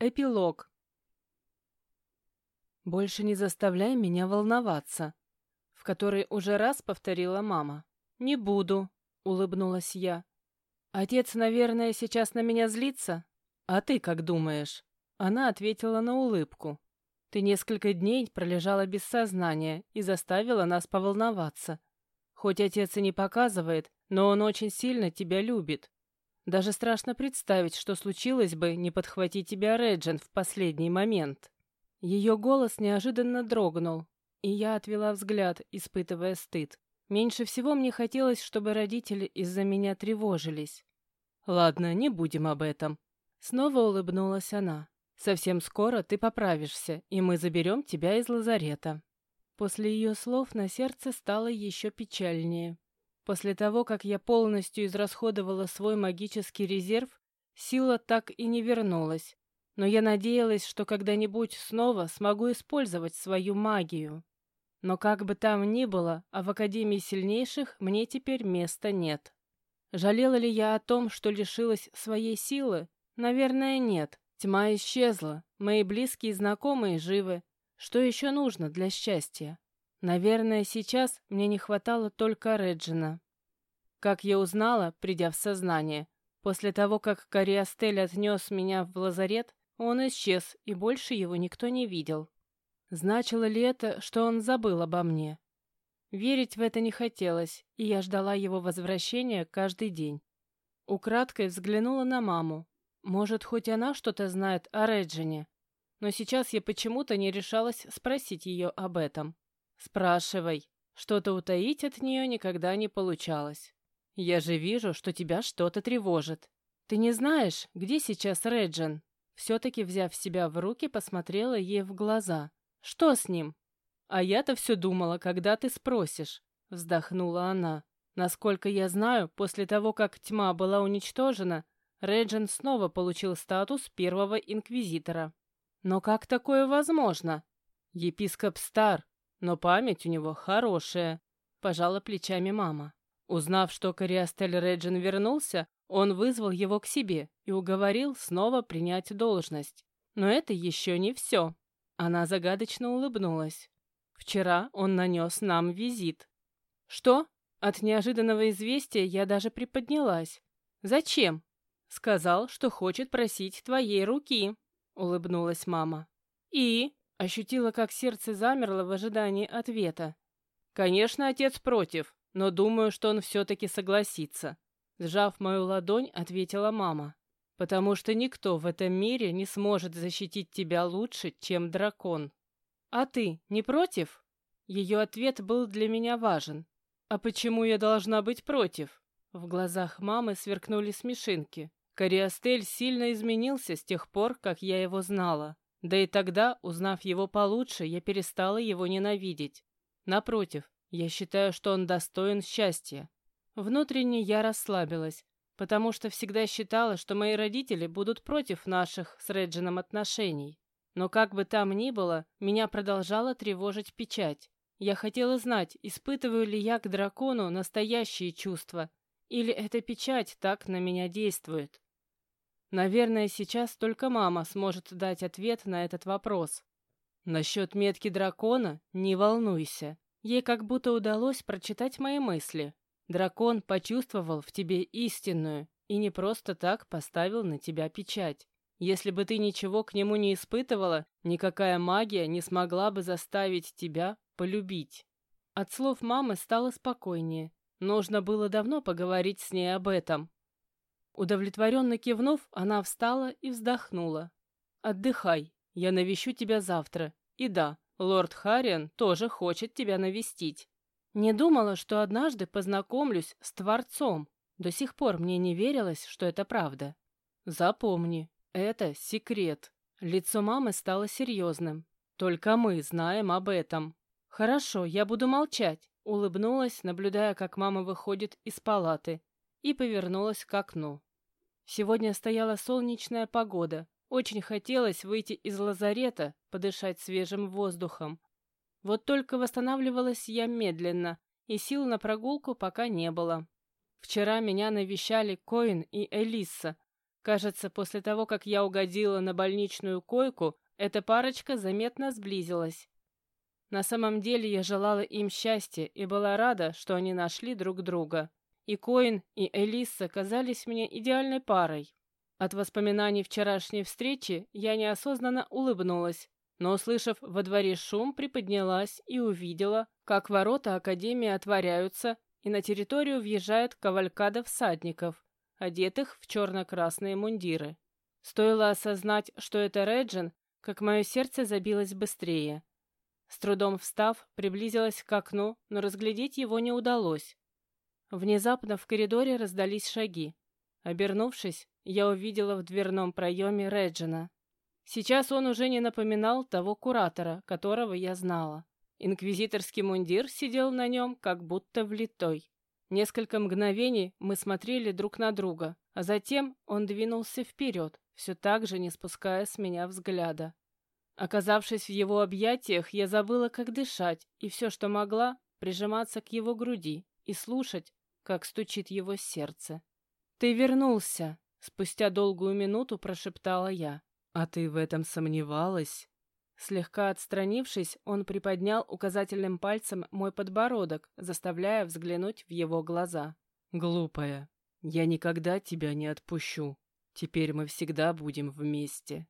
Эпилог. «Больше не заставляй меня волноваться», — в который уже раз повторила мама. «Не буду», — улыбнулась я. «Отец, наверное, сейчас на меня злится? А ты как думаешь?» Она ответила на улыбку. «Ты несколько дней пролежала без сознания и заставила нас поволноваться. Хоть отец и не показывает, но он очень сильно тебя любит. Даже страшно представить, что случилось бы, не подхватить тебя Реджин в последний момент. Ее голос неожиданно дрогнул, и я отвела взгляд, испытывая стыд. Меньше всего мне хотелось, чтобы родители из-за меня тревожились. «Ладно, не будем об этом». Снова улыбнулась она. «Совсем скоро ты поправишься, и мы заберем тебя из лазарета». После ее слов на сердце стало еще печальнее. После того, как я полностью израсходовала свой магический резерв, сила так и не вернулась. Но я надеялась, что когда-нибудь снова смогу использовать свою магию. Но как бы там ни было, а в Академии Сильнейших мне теперь места нет. Жалела ли я о том, что лишилась своей силы? Наверное, нет. Тьма исчезла, мои близкие и знакомые живы. Что еще нужно для счастья? Наверное, сейчас мне не хватало только Реджина. Как я узнала, придя в сознание, после того, как Кориастель отнес меня в лазарет, он исчез, и больше его никто не видел. Значило ли это, что он забыл обо мне? Верить в это не хотелось, и я ждала его возвращения каждый день. Украдкой взглянула на маму. Может, хоть она что-то знает о Реджине. Но сейчас я почему-то не решалась спросить ее об этом. «Спрашивай». Что-то утаить от нее никогда не получалось. «Я же вижу, что тебя что-то тревожит. Ты не знаешь, где сейчас Реджин?» Все-таки, взяв себя в руки, посмотрела ей в глаза. «Что с ним?» «А я-то все думала, когда ты спросишь», — вздохнула она. «Насколько я знаю, после того, как тьма была уничтожена, Реджин снова получил статус первого инквизитора». «Но как такое возможно?» «Епископ стар, но память у него хорошая», — пожала плечами мама. Узнав, что Кориастель Реджин вернулся, он вызвал его к себе и уговорил снова принять должность. Но это еще не все. Она загадочно улыбнулась. Вчера он нанес нам визит. Что? От неожиданного известия я даже приподнялась. Зачем? Сказал, что хочет просить твоей руки, улыбнулась мама. И ощутила, как сердце замерло в ожидании ответа. Конечно, отец против, но думаю, что он все-таки согласится. Сжав мою ладонь, ответила мама. Потому что никто в этом мире не сможет защитить тебя лучше, чем дракон. А ты не против? Ее ответ был для меня важен. А почему я должна быть против? В глазах мамы сверкнули смешинки. Кориастель сильно изменился с тех пор, как я его знала. Да и тогда, узнав его получше, я перестала его ненавидеть. Напротив, я считаю, что он достоин счастья. Внутренне я расслабилась, потому что всегда считала, что мои родители будут против наших с Реджином отношений. Но как бы там ни было, меня продолжала тревожить печать. Я хотела знать, испытываю ли я к дракону настоящие чувства, или эта печать так на меня действует. Наверное, сейчас только мама сможет дать ответ на этот вопрос. Насчет метки дракона не волнуйся. Ей как будто удалось прочитать мои мысли. Дракон почувствовал в тебе истинную и не просто так поставил на тебя печать. Если бы ты ничего к нему не испытывала, никакая магия не смогла бы заставить тебя полюбить. От слов мамы стало спокойнее. Нужно было давно поговорить с ней об этом. Удовлетворенно кивнув, она встала и вздохнула. «Отдыхай, я навещу тебя завтра. И да, Лорд Хариан тоже хочет тебя навестить. Не думала, что однажды познакомлюсь с Творцом. До сих пор мне не верилось, что это правда. Запомни, это секрет. Лицо мамы стало серьезным. Только мы знаем об этом. Хорошо, я буду молчать. Улыбнулась, наблюдая, как мама выходит из палаты, и повернулась к окну. Сегодня стояла солнечная погода, очень хотелось выйти из лазарета, подышать свежим воздухом. Вот только восстанавливалась я медленно, и сил на прогулку пока не было. Вчера меня навещали Коин и Элисса, Кажется, после того, как я угодила на больничную койку, эта парочка заметно сблизилась. На самом деле я желала им счастья и была рада, что они нашли друг друга. И Коин, и Элисса казались мне идеальной парой. От воспоминаний вчерашней встречи я неосознанно улыбнулась, но, услышав во дворе шум, приподнялась и увидела, как ворота Академии отворяются, и на территорию въезжает кавалькада всадников, одетых в черно-красные мундиры. Стоило осознать, что это Реджин, как мое сердце забилось быстрее. С трудом встав, приблизилась к окну, но разглядеть его не удалось. Внезапно в коридоре раздались шаги. Обернувшись, я увидела в дверном проеме Реджина. Сейчас он уже не напоминал того куратора, которого я знала. Инквизиторский мундир сидел на нем, как будто влитой. Несколько мгновений мы смотрели друг на друга, а затем он двинулся вперед, все так же не спуская с меня взгляда. Оказавшись в его объятиях, я забыла, как дышать, и все, что могла, прижиматься к его груди и слушать, как стучит его сердце. «Ты вернулся!» — спустя долгую минуту прошептала я. «А ты в этом сомневалась?» Слегка отстранившись, он приподнял указательным пальцем мой подбородок, заставляя взглянуть в его глаза. «Глупая, я никогда тебя не отпущу. Теперь мы всегда будем вместе».